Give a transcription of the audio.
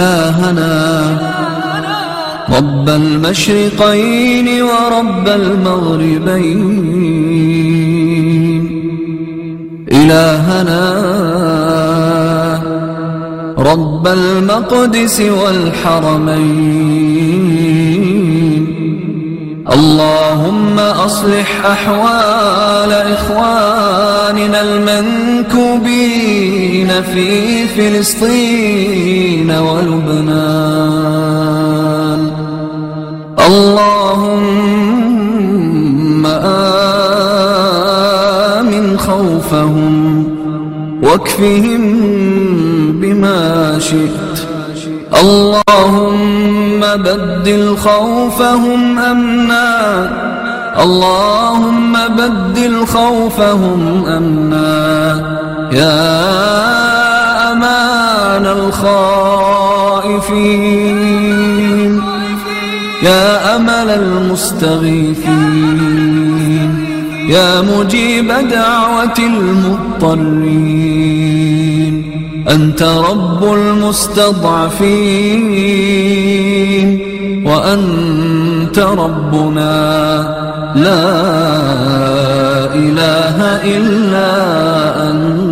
إلهنا. رب المشرقين ورب المغربين. إلهنا. رب المقدس والحرمين. اللهم أصلح أحوال إخواننا المنكوبين في فلسطين ولبنان. اللهم آمن خوفهم واكفهم بما شئت. اللهم بدل خوفهم أمنا. اللهم بدل خوفهم أمنا. يا أمان الخائفين. يا أمل المستغيثين. يا مجيب دعوة المضطرين. أنت رب المستضعفين. وأنت ربنا لا إله إلا أنت.